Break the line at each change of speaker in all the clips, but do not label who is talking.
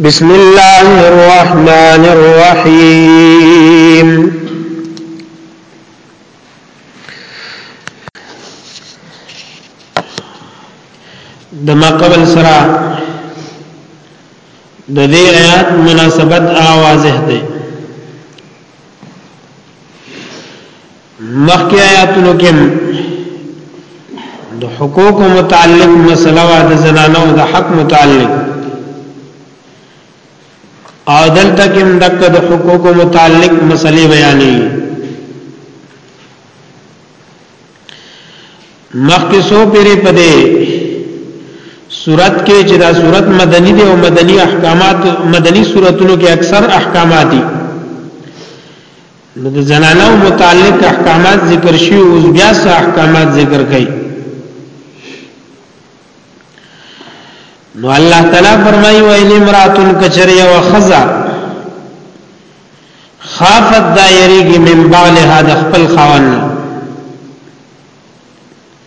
بسم الله الرحمن الرحيم د ما قبل سره د دې آیات مناسبت آوازه ده مخکې آیاتونو کې د حقوق متعلق مسله وا د زنانو د حق متعلق او دلته کې دک د حقوق متعلق مسلې بیانې مخکې سو پیری پدې صورت کې چې دا صورت مدني دی او مدني احکامات مدني صورتونو کې اکثر احکامات دي نو د زنانو متعلق احکامات ذکر شي او بیا څه احکامات ذکر کړي نو الله تعالی فرمایي و ان امراتن کچری او خزا خافت دایریږي من بالها د خپل خاوند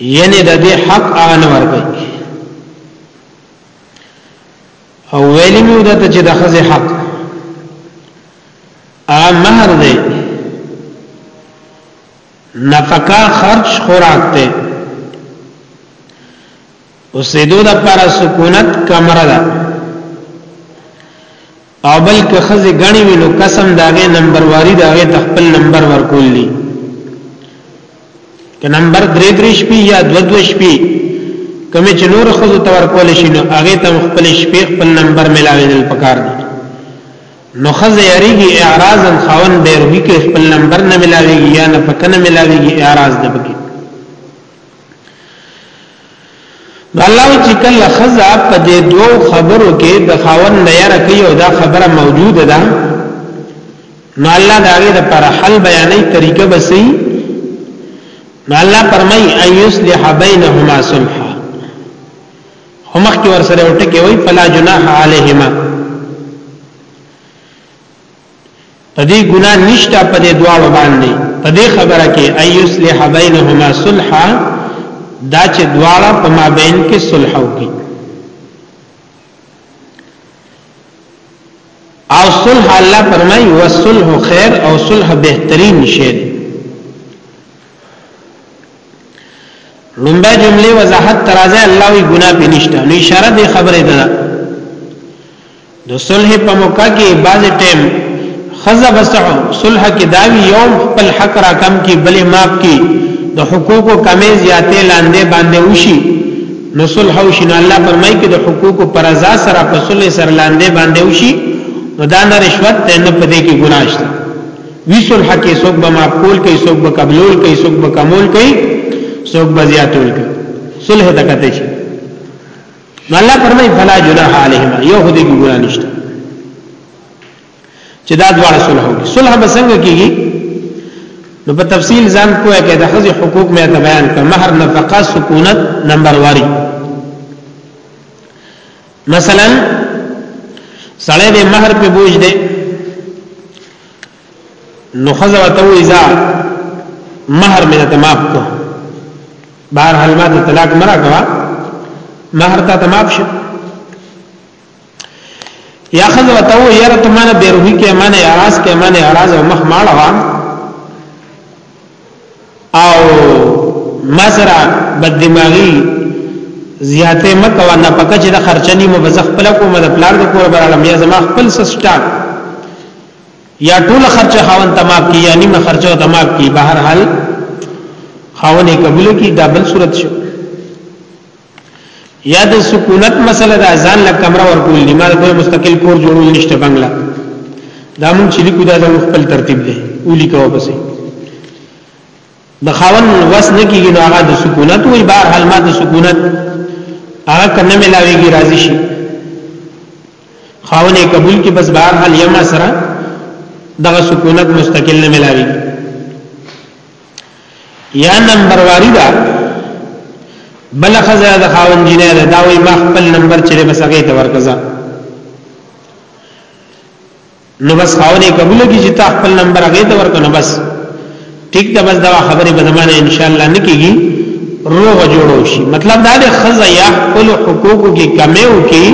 یعنی د دې حق هغه نه ورکړي او ویلی مو د چې د خزه حق ا مہر دی نفقه خرج خوراک دی اوسېدو د پر سکونت کمره ده او بل که خزه غنی وینو قسم داغه نمبر واری داغه تخپل نمبر ورکول دي که نمبر درې درې شپې یا دو دو شپې کمه چې نور خزه تور کول شي نو هغه تم خپل شپې خپل نمبر ملاوي دل پکار دي نو خزه یریږي اعراض خاون بیروي کې خپل نمبر نه ملاويږي یا نه پکنه ملاويږي اعراض د بګي نو الله چې کله خزا په دې دوو خبرو کې د خاوند نه یره کوي او دا خبره موجوده ده نو الله دا غي د پر حل بیانې طریقه بسې نو الله فرمای ايصلح بينهما صلحا همخ کې ور سره وټه کې وای فلا جناح عليهما په دې ګناه نشته په دې دواړو باندې په دې خبره کې ايصلح بينهما صلحا دا چې دواړه په مابین کې صلح وکړي او صلح الله فرمایي وصلح خیر او صلح بهترین شی دی لومبه جمله وضاحت ترازه الله وی ګناه پینشته نو اشاره دی خبره ده د صلح په موقع کې بعض ټیم خزه بسع صلح کې دا یو خپل حق را کم کی بلې ماپ کی د حقوقو کمې زیاتې لاندې باندې وشي نو صلح او شین الله فرمایي کې د حقوقو پر ازا سره په صلح سره لاندې باندې وشي نو دا نه رشوت ته نه پدې کې ګناه شته وی صلح کې څوک به ماپ کول کوي څوک به قبول کوي څوک به کمول کوي څوک به زیاتول کوي صلح تکته شي نو الله فرمایي فلا جناح علیهما یو هدي ګنا نشته چې دا دواړه صلح وکړي صلح به څنګه کیږي نو په تفصیل ځان کوه کې د خزي حقوق مې ته بیان کړ مہر نفقه سکونت نمبر واری مثلا سړی د مہر په بوج دی نو خزر ته وی ځا مہر مې ته معاف کو بهر حال ما ته طلاق مرا کوا مہر ته معاف شو یا خزر ته وی یاره ته مانه بیروهی کې مانه اراز کې مانه اراز او مخ ماړه وا او مزرا بد دماغي زیاته مکو نه پکې چې د خرچنی مبزخ پلکو مد پلار د کور برالم یا زما خپل سسټا یا ټول خرچه خاون تمام کی یا نیمه خرچه تمام کی بهر حال خاون قبول کی دا بل صورت شو یا د سکونت مسله د ځان له کمره ورکول دي مال په مستقل کور جوړول نشته بنگلا دا مونږ چې لیکو دا د خپل ترتیب دی ولیکو پسې د خاون وس نه کیږي نو هغه د سکونت وي بهر حال ما د سکونت هغه کنه ملاويږي راضي شي خاون یې قبول کی بس بهر حال یما سره دغه سکونت مستقل نه ملاويږي یا نمبر واریدا بل خزه د خاون جنې ده دا وي ما خپل نمبر چې بس هغه ته ورکزا نو بس خاونې قبول کی چې تا خپل نمبر هغه ته ورکړه بس ټیک ده بس دا خبره به زمانه ان شاء الله نکېږي روغ جوړو شي مطلب دا دی خزه یا خپل حقوقو کې کمیو کې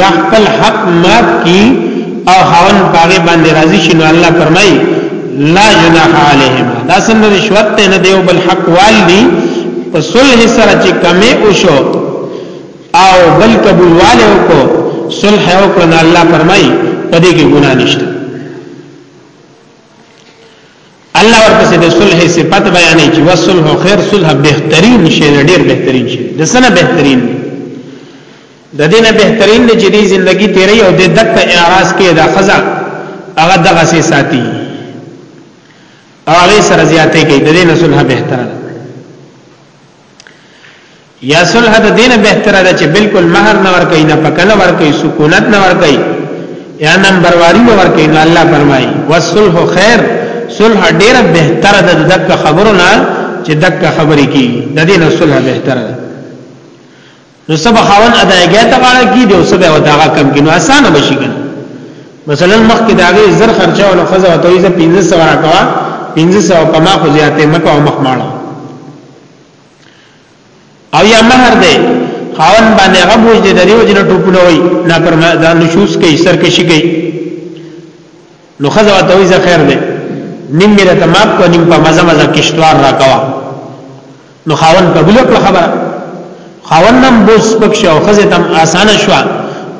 یا خپل حق مات کې او خاون باغې باندې راضي شي نو الله فرمای لا جناح علیهما دا څنګه رشوت ته نه دیو بل حق والدی په صلح سره چې کمی وشو او بل قبولواله وکړو صلح وکړو نه الله فرمای په دې کې ګناه نشته الله ورپسې د صلح صفت بیانې چې وصلح خیر صلح بهترین شی ډیر بهترین شی د سنه بهترین د دینه بهترین د جدي ژوندۍ تیرې او د دقه اعراض کې د خزا هغه دغه سي ساتي او هغه سره زیاتې کې د دینه صلح بهتره یا صلح د دین بهتره ده چې بالکل مہر نه ور کوي نه پکل ور کوي سکونت نه ور کوي یا نن برواری نه ور کوي نو الله فرمایي والصلح خیر صلح ډیره بهتره ده دک خبرو نه چې دک خبرې کی د دین صلح بهتره ده نو سب خاون ادايګه ته غاړه کی دی او سب او داغه کم کینو اسانه بشی کنه مثلا مخ کې داغه زر خرچه او خزه او تویزه 1500 را کوا 1500 په ما خو زیاته مکه او مخ ماړه او یا مہر دی خاون باندې هغه بوج دی دریو جن ټوپونه وای نا پر ما دا نشوس کوي سرکشي کوي نو خزه او تویزه خیر دی نیم میرا تمام کو نیم په مزه مزه کشتوار را کوا نو خاون قبول کړ خبره خاون نم بوس پکشه او خزه تم آسان شو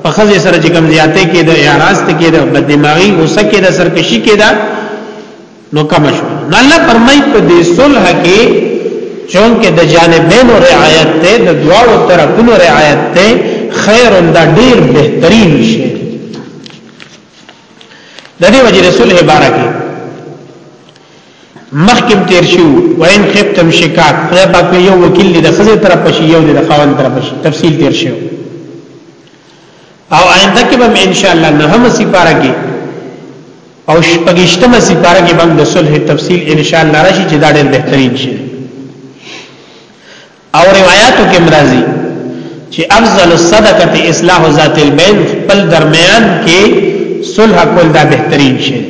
په خزه سره چې کم زیاتې کې د اعراض ته کې د بدماغي اوسه کې د سرکشي کې دا نو کم شو نو الله فرمای په دې صلح کې چونکه د جانبینو رعایت ته د دواړو طرفونو رعایت ته خیر دا ډیر بهترین شی د دې وجه رسول عبارت مخکم تیر شو وین خفتم شکاک خدای پاک یو وکیل دی د خزه طرف شي یو دی د خاون طرف شي تفصیل تیر شو او آینده کې به ان شاء الله نه هم سپاره کې او شپږشتمه سپاره کې باندې صلح تفصیل ان شاء الله راشي چې دا ډېر بهترین شي او روایاتو کې مرضی چې افضل الصدقه اصلاح ذات البین خپل درمیان کې صلح کول دا بهترین شی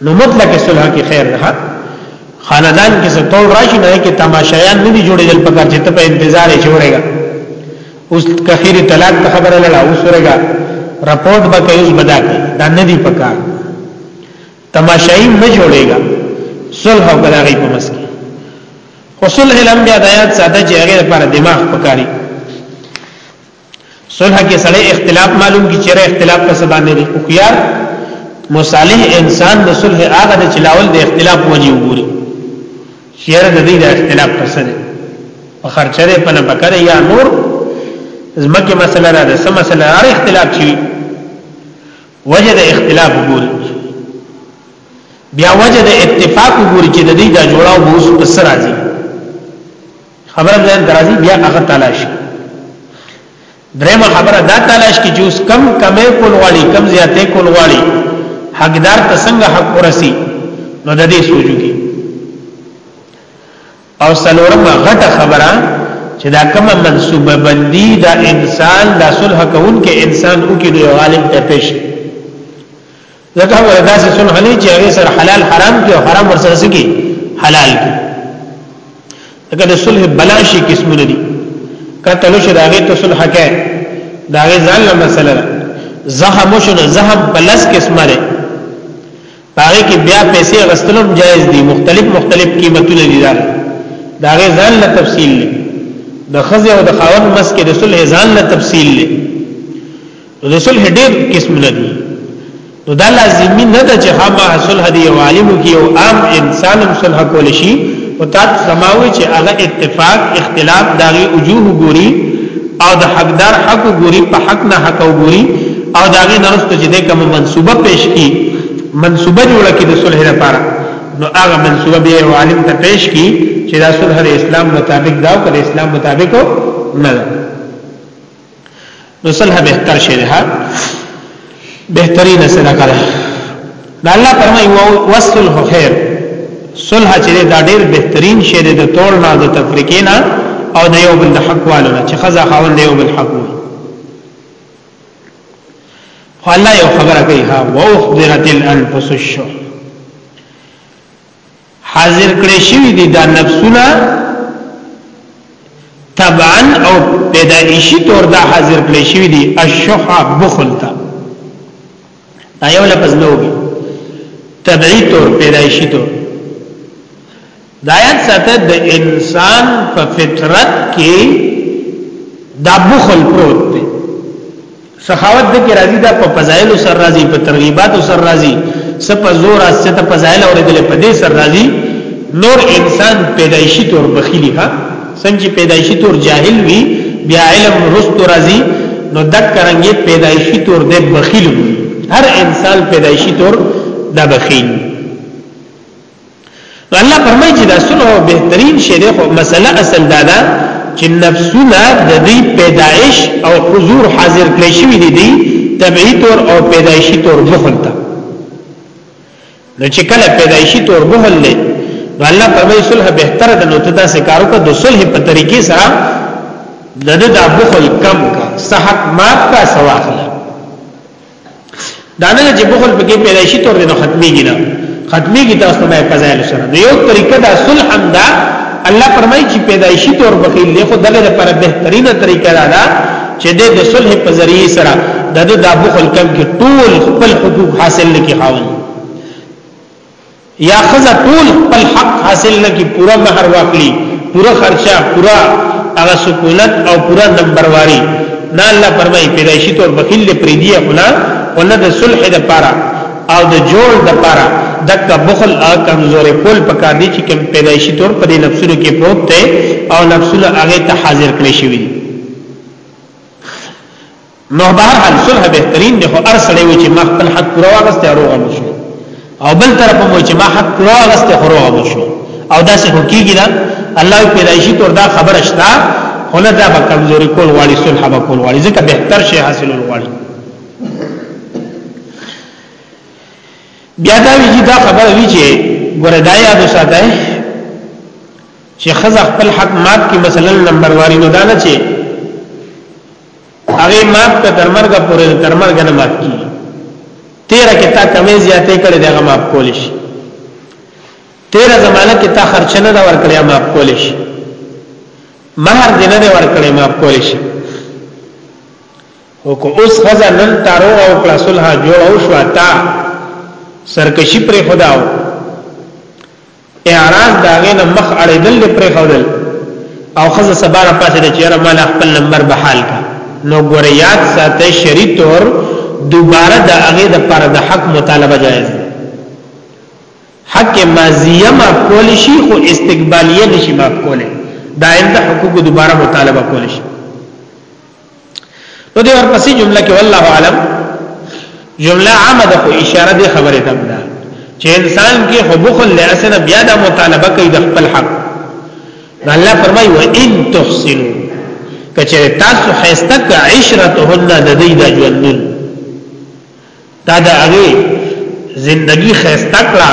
نو مطلق صلح کې خیر ده خاندان کې څه تول راشي نه کې تماشایان نه دي جوړېدل په کار چې ته په انتظار یې جوړېږي اوس کخيري طلاق ته خبره لړا اوس ورګه رپورټ به کوي اوس بدا کوي دا نه دي پکار تماشایي نه جوړيږي صلح او کلاغي په مسکی اصول علم بیا د آیات ساده چې هغه لپاره دماغ پکاري صلح کې سړی اختلاف معلوم کی چیرې اختلاف په سبا نه لري خويار مصالح انسان د صلح هغه د چلاول د اختلاف وجه وګوري چیرې د دې د اختلاف په سره په خرچره په نه پکره یا نور زمکه مسله را ده سم مسله هر اختلاف چی وجه د اختلاف ګوري بیا وجه د اتفاق ګوري چې د دې د جوړاو به اوس په سر راځي خبره ده درازي بیا هغه تلاش درېمه خبره دا تلاش کې چې اوس کم کمې کول غواړي کم زیاتې کول غواړي حقدار ته څنګه حق ورسي نو د دې سوچو کې او څلورمه غټه خبره چې دا کومه منصوبه بندي دا انسان دا صلح کوونکې انسان او کې دی عالم ته پیش ځکه وردا سه صلح نه چې هغه سره حلال حرام کې او حرام ورسره سکی حلال کې ځکه د صلح بلاشي قسمونه دي کته لو شه داغه ته صلح کې داغه ځان له مسله زهم شنه زهم پلس قسمه ده هغه کې بیا پیسې غستلو جایز دي مختلف مختلف قیمتونه دي دا دا غي ځان له تفصیل لې د خزه او د خاون مس کې رسول ځان له تفصیل لې رسول هډیر قسم نه دي نو دا لازمي نه ده چې هغه حاصل هدي او عالم کې او عام انسان هم صلح کول شي او تات سماوي چې هغه اتفاق اختلاف داغي وجوه ګوري او د حقدار حق ګوري په حق نه حق ګوري او داغه نرسته چې د کوم منسوبه پیش کی منسوبه جوړه کی د صلح لپاره نو هغه منسوبه به عالم ته پیش کی چې دا صلح د اسلام مطابق دا او د اسلام مطابق نه ده نو صلح بهتر شی ده بهترین صدقه ده دا الله فرمایي وصلح خیر صلح چې دا ډیر بهترین شی ده د تول نه د تفریقینا او د یو بل حق والو چې خزا خاوند یو بل حق وي خو الله یو خبره کوي ها واخبرت الانفس الشح حاضر کړی شوی دی دا نفسونه طبعا او پیدایشی طور دا حاضر کړی شوی دی الشح بخل تا دا یو لفظ نه وګي تبعی طور پیدایشی طور دایات ساته د انسان په فطرت کې دا بخل پروت دی سخاوت د کې راځي دا په فضایل سر راځي په ترغیبات سر راځي سپ زور اس ته فضایل اورېدل په دې سر راځي نور انسان پیدایشی طور بخیلی ها څنګه چې پیدایشي تور جاهل وي بیا علم رستو راځي نو دک کرنګي پیدایشي تور د بخیل وي هر انسان پیدایشي تور د بخیل نو الله فرمایي چې دا سره بهترین شی دی خو مسله اصل دا ده چې نفسونه د دې پیدایش او حضور حاضر کړی شوی دی طبيعي تور او پیدایشي تور بخل ته نو چې کله پیدایشي تور بهل دی نو الله پرمای صلح بهتر ده نو تدا سکارو کا د صلح په طریقې سره د د دا بخل کم کا صحت مات کا سواخلا دانه چې بخل پکې پیدایشي تور دی نو ختميږي نه ختميږي تاسو ته فضایل سره نو یو طریقه دا صلح هم ده الله پرمای چې پیدایشي تور بخیل دی خو دغه لپاره بهترینه طریقه ده چې د صلح په ذریعه سره د د دابو خلکم کې ټول خپل حقوق حاصل لکې خاون یا خزه ټول خپل حق حاصل لکې پورا مہر واخلي پورا خرچه پورا هغه سکونت او پورا نمبر واري نه الله فرمایي پیدایشي تور بخیل پرې دی خلا ولنه د صلح د پاره او د جوړ د پاره دک بخل ا کمزورې کول پکا دي چې کوم پیدایشي تور په دې نفسونو کې پروت دی او نفسونه هغه ته حاضر کړی شوی دی نو بهر حال صلح بهترین دی خو هر سړی وي چې ما خپل حق پوره واغسته روغ مو شو او بل طرف مو چې ما حق پوره واغسته خو روغ مو شو او دا څه حقيقي ده الله پیدایشي تور دا خبر شتا خله دا به کمزوري کول والی صلح به کول والی ځکه بهتر شي حاصل والی بیا دا وی چې دا خبر وی چې ګوره دا یاد وساته چې خزه خپل حق مات کی مثلا نمبر واری نو دا نه چې هغه مات ته درمرګه پورې درمرګه نه مات کی تیر کې تا کمې زیاتې کړې دغه مات کول شي تیر زمانہ کې تا خرچ نه دا ورکړې مات کول شي مہر دې نه ورکړې مات کول شي او کو اوس خزه نن تارو او کړه صلح جوړ او شو تا سرکشي پر خداو اعراض دا غینه مخ اړیدل دی پرې خودل او خزه سباره پاسه د چیرې مال خپل نمبر به حال کا نو ګوریات ساته شری تور دوباره د هغه د پر د حق مطالبه جایز حق ماضیه ما کول شي خو استقبالیه نشي ما کوله دا انده حقوق دوباره مطالبه کول شي نو دی ورپسې جمله کې والله عالم جمله عامه ده خو اشاره دی خبره ته ده چې انسان کې خو بخل له اصل بیا د مطالبه کوي د خپل حق الله فرمایي و ان تحسنوا کچره تاسو خیسته ک عشرتهن د دې د ژوندون تا د هغه زندگی خسته کړه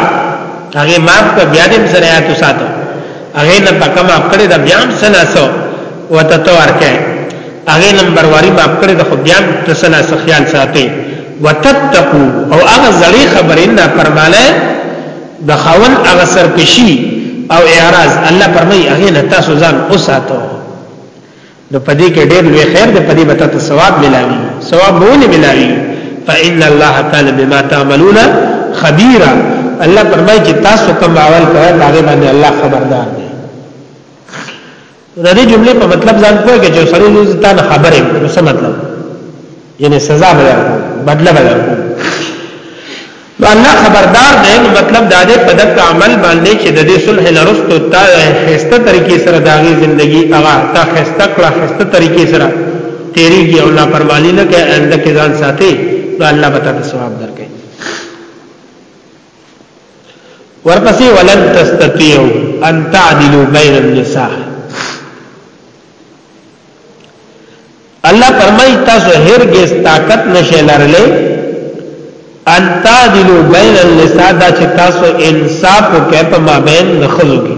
هغه ماف کړ بیا دې سره یاتو ساتو هغه نه پکا ماف کړی دا بیا هم سناسو وته تو ورکه هغه نمبر واری ماف کړی دا خو بیا ته سناسو خیال ساتي وتتقو او هغه زړی خبرې نه پرماله د خاون هغه سرکشي او اعراض الله پرمای هغه نه تاسو ځان اوساتو نو پدې کې ډېر لوی خیر دی پدې به تاسو ثواب ملاوي ثواب به ولې ملاوي فإن الله كان بما تعملون خبيرا الله فرمایي چې تاسو کوم عمل کوئ هغه باندې الله خبردار دی دا دې جملې په مطلب ځان کوی چې سره یې ځان خبره څه مطلب یعنی سزا به بدله به نو الله خبردار دی نو مطلب دا دی په دک عمل باندې چې د دې صلح نه رستو تا خسته طریقې سره داغي ژوندۍ هغه تا خسته کړه خسته طریقې سره تیریږي او نه پرمانی نه کوي انده کې ځان ساتي نو الله به تاسو ثواب درکړي ورپسې ولن تستطيعوا ان تعدلوا بين النساء الله فرمای تاسو هرگز طاقت نشئ لرلې ان تعدلو بین النساء دا چې تاسو انصاف وکړئ په مابین د خلکو کې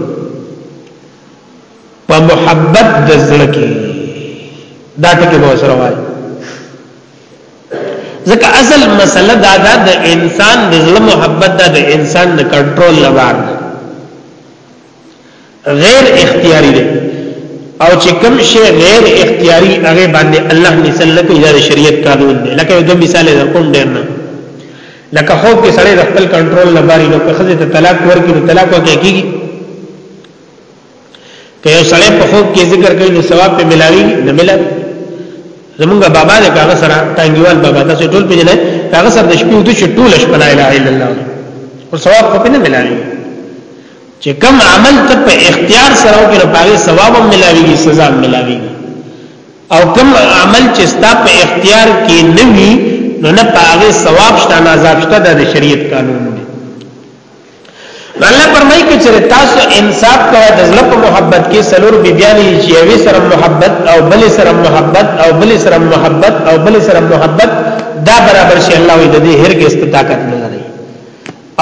په محبت د زړه کې دا ټکی به سره وایي ځکه اصل مسله دا ده د انسان د زړه محبت ده د انسان د کنټرول لپاره غیر اختیاري دی او چې کوم شی غیر اختیاري هغه باندې الله مثال نه کوي د شریعت قانون دی لکه یو مثال درکوم ډیر نه لکه خوب کې سړی د خپل کنټرول نه باري نو که خزه ته طلاق ورکړي نو طلاق ورکړي کیږي که یو سړی په خوب کې ذکر کوي نو ثواب په ملاوي نه ملاوي زمونږ بابا دې کاغه سره تانګیوال بابا تاسو ټول پیژنئ کاغه سره د شپې د ټول شپه لا اله الا الله او ثواب په نه ملاوي چې کوم عمل ته په اختیار سره او کې پاره ثواب هم ملاويږي سزا هم ملاويږي او کوم عمل چې ستا په اختیار کې نه وي نو نه پاره ثواب شته نه عذاب شته د شریعت قانون دی الله فرمایي چې چېرې تاسو انصاف کوئ د زړه په محبت کې سلور بیبيانې چې یوې سره محبت او بل سره محبت او بل سره محبت او بل سره محبت دا برابر شي الله دې هرګه استطاعت نه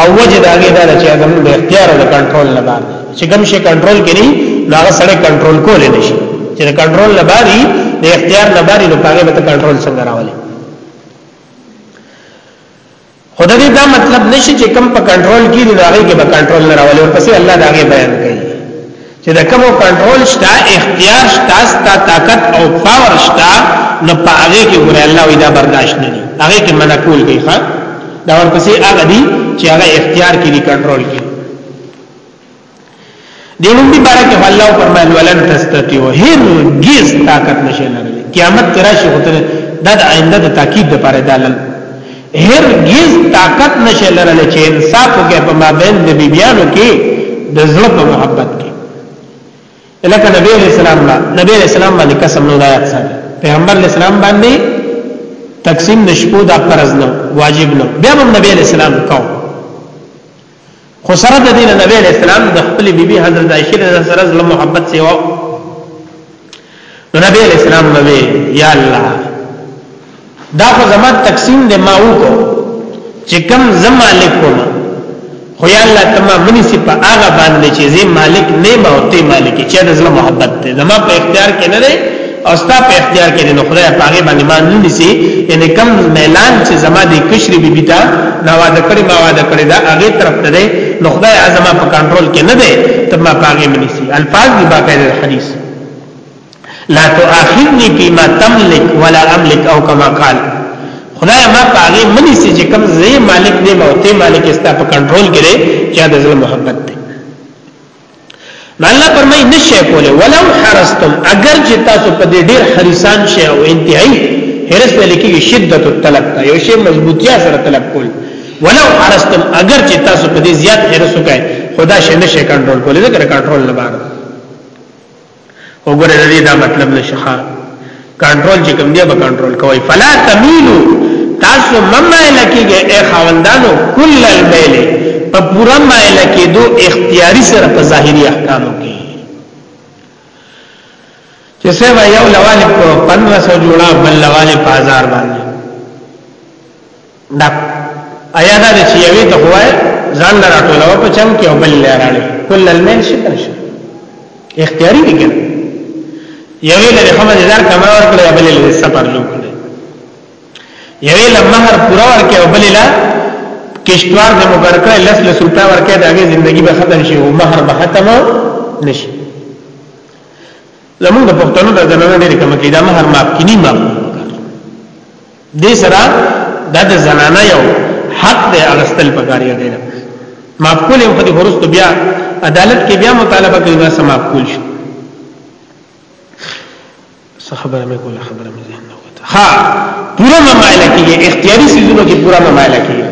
او وجه دا غي دا چې هغه موږ اختیار او کنټرول نه باندې چې کوم شي کنټرول کړي دا سره کنټرول کول نه شي چې کنټرول نه باندې د اختیار نه باندې نو هغه به کنټرول څنګه راولي خدای دې دا مطلب نشي چې کم په کنټرول کې دی دا غي کې به کنټرول نه راولي او پسې الله دا غي بیان کوي چې د کومو کنټرول شته اختیار شته ستا طاقت او پاور شته نو په هغه کې ګره الله وی دا برداشت نه دي هغه کې منکول دی ښا دا ورپسې هغه دي چې هغه اختیار کې دي کنټرول کې دی نوم دی بارا کې الله فرمایل ولن تستطيع هرگز طاقت نشي لري قیامت ترا شي هوته دا د آینده د تاکید لپاره دالل هرګز طاقت نشي لرلی چې انصاف وکړي په مابین د بیبیانو کې د زړه په محبت کې لکه نبی علیہ السلام با نبی علیہ السلام باندې قسم نو دایات سره پیغمبر علیہ السلام باندې تقسیم نشپو دا فرض نه واجب نه بیا هم نبی علیہ السلام کاو خو سره د دین نبی علیہ السلام د خپل بیبي حضرت عائشہ رضی الله سره زله محبت سیوا نو نبی علیہ السلام نو یا الله دا خو زما تقسیم دی ما وکړو چې کم زما لیکوم خو یا الله تما منی سی په هغه باندې چې زی مالک نه ما او ته مالک چې د زله محبت ته زما په اختیار کې نه او ستا په اختیار کې نو خدای پاګه باندې مان نه نسی ان کم ميلان چې زما د کشري بيبي ته دا واده کړی ما واده کړی دا هغه طرف ته دی نو خدای اعظم په کنټرول کې نه دی ته ما پاګه منی سي الفاظ دی باقاعده حدیث لا تؤاخذني بما تملك ولا املك او كما قال خدای ما پاګه منی سي چې کم زې مالک دی موته مالک استا په کنټرول کې دی چې د ظلم محبت دی نو الله فرمای نشه کوله ولو حرستم اگر چې تاسو په دې ډیر حریسان شې او انتهایی حرس ویل کېږي شدت الطلب ته یو شی مضبوطیا سره طلب کول ولو حرستم اگر چې تاسو په دې زیات حرس وکړئ خدا شي نشه کنټرول کولای ځکه کنټرول نه بار وګوره د دې دا مطلب نشه ښه کنټرول چې کوم دی به کنټرول کوي فلا تميلو تاسو مما لکیږي اے خاوندانو کل المیل په پورا مایل کې دو اختیاري سره په ظاهري احکامو کې چې سبا یو لواله په 1500 جوړا بل لواله په 1000 باندې دا ایا دا چې یوې ته وای ځان نه راټولو په چم کې او بل لراله کل المن شکر شو اختیاري دي کنه یوې له خمه ځان کما ورکړې بل له سفر لوکړې یوې له مہر پورا ورکې او بل له کشتوار د مبارکه لس لس روپیا ورکې داګه ژوندۍ به ختم شي او مہر به ختم نشي زمونږ د پښتنو د زنانه ډېر کم کې دا مہر معاف کینی معاف دې سره دا د زنانه یو حق دی اغستل پکاري دی معقول هم خدي ورستو بیا عدالت کې بیا مطالبه کوي دا سم معقول شي څه خبره مې کوله خبره مې ذهن نه وته ها پورا ممایله کیږي اختیاري سيزونو کې پورا ممایله کیږي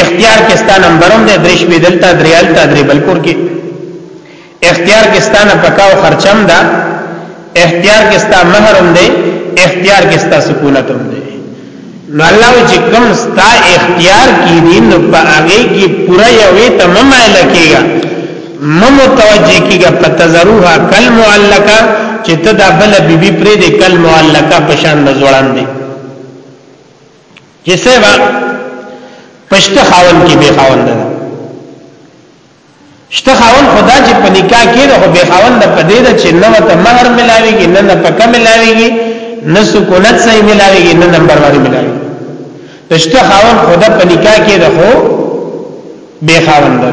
اختیار کې ستا نمبرم دی درش به دلته دریال تا درې بلکور کې اختیار کې ستا نه پکاو خرچم ده اختیار کې ستا مہرم دی اختیار کې ستا سکونتم دی نو الله چې کوم ستا اختیار کې دین نو په هغه کې پوره یوې تمام لکېږي مم توجه کېږي په تزروها کل معلقه چې تدا بل بیبي پرې دې کل معلقه پشان نزوړان دی چې سبا پښت خاون کې به خاون ده شته خاون خدا چې په نکاح کې ده خو به خاون ده په دې ده چې نو ته مہر ملاويږي نه نه پکا ملاويږي نه سکونت صحیح ملاويږي نه نمبر واري ملاويږي شته خاون خدا په نکاح کې ده خو به خاون ده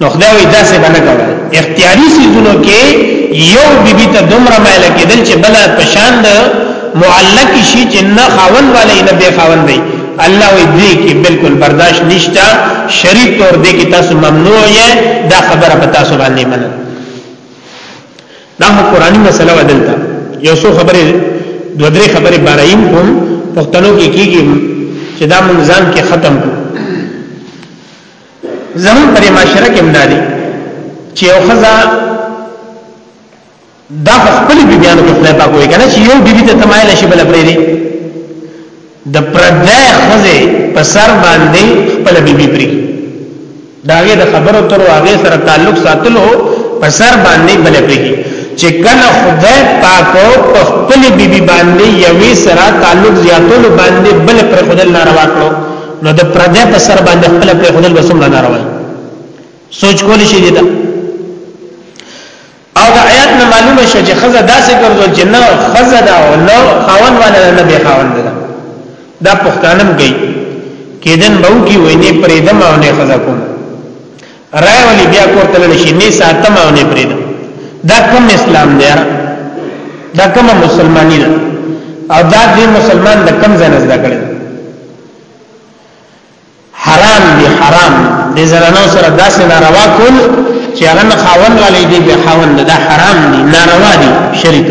نو خدای وی دا څه باندې کوي اختیاري سيزونو کې یو بیبي ته دومره مایل کېدل چې بل پشان د معلق شي چې نه خاون والے نه به خاون وي الله وی دې کې بالکل برداشت نشتا شریک تور دې کې تاسو ممنوع یې دا خبره پتا سو باندې منه دا قرآنی مسله ودلته یو څو خبره دو درې خبره بارایم کوم پښتنو کې کیږي چې دا منځان کې ختم کو زمون پر معاشره کې مداري چې یو خزا دا خپل بیبيانو کې خدای پاک وایي کنه چې یو بیبي ته تمایل شي بل پرې دی د پردې خزه په سر باندې خپل بیبي پرې داګه د خبرو تر واغې سره تعلق ساتلو په سر باندې بل پرې چې کله خدای پاک په خپل بیبي باندې یوې سره تعلق زیاتولو باندې بل پر خدای ناروا کړو نو د پردې په سر باندې خپل په خپل وسوم نه راوي سوچ کولی شي دا او د آیات نه معلومه شو چې خزه داسې ګرځول چې نه خزه دا او نه خاون ولا نه به خاون دا دا پښتانم گئی کېدن به کی ویني پرېدم او نه خزه کوم رای ولې بیا کور ته لړ شي نه ساتم او نه پرېدم دا کوم اسلام دی دا کوم مسلمانی ده او دا دې مسلمان د کم ځای نه زده کړی حرام دی حرام دې زنانو سره داسې ناروا کول چې هغه نه خاون ولې دې به خاون نه دا حرام دی ناروا دی شریعت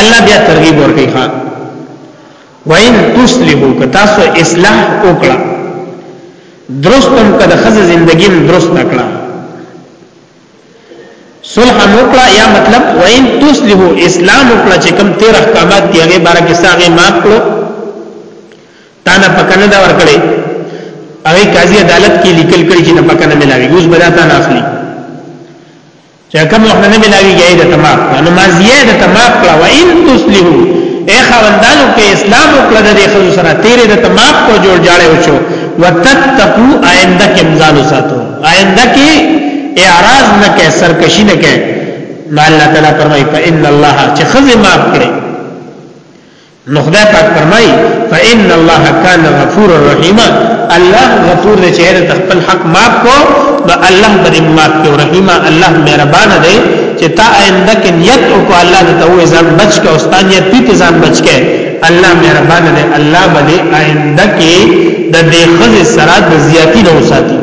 الله بیا ترغیب ورکړي ها وین تصلحو که تاسو اصلاح وکړه درستم کده خزه زندگی درست کړه صلح وکړه یا مطلب وین تصلحو اسلام وکړه چې کم تیر احکامات دی هغه بار کې ساغه معاف کړو تا نه پکنه دا ور کړی هغه قاضي عدالت کې لیکل کړی چې نه پکنه ملاوي اوس بدا تا نه اخلي چې کوم وخت نه ملاويږي اې د تمام نو ما زیاده تمام کړه و ان تسلمو اے خواندانو کې اسلام وکړه د خو سره تیرې د تمام کو جوړ جاړې وچو وتتقو آینده کې امزان ساتو آینده کې اعراض نه کې سرکشي نه کې الله تعالی فرمایي فإن الله چې خزه معاف کړي نو خدای پاک فرمایي فإن الله كان غفور الرحیم الله غفور دی چې د خپل حق معاف کو نو الله باندې معاف کو رحیم الله مهربان دی چې تا آینده کې نیت او کو الله د تو ځان بچ کې او ستان نیت پیته ځان بچ کې الله مهربان دی الله باندې آینده کې د دې خزې سره د زیاتی نه وساتي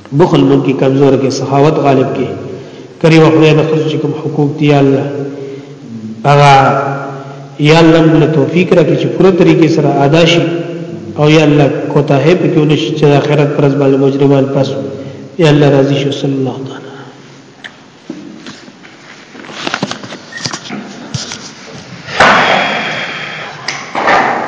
بخل مونږ کی کمزور کې سخاوت غالب کې کری وخدای د خصوص کوم حقوق دی الله اغا یا الله موږ توفیق راکړي چې پوره طریقې سره ادا شي او یا الله کوته هي په کې ونشي چې آخرت پر ځبل مجرمان پس یا الله راضي شو صلی الله تعالی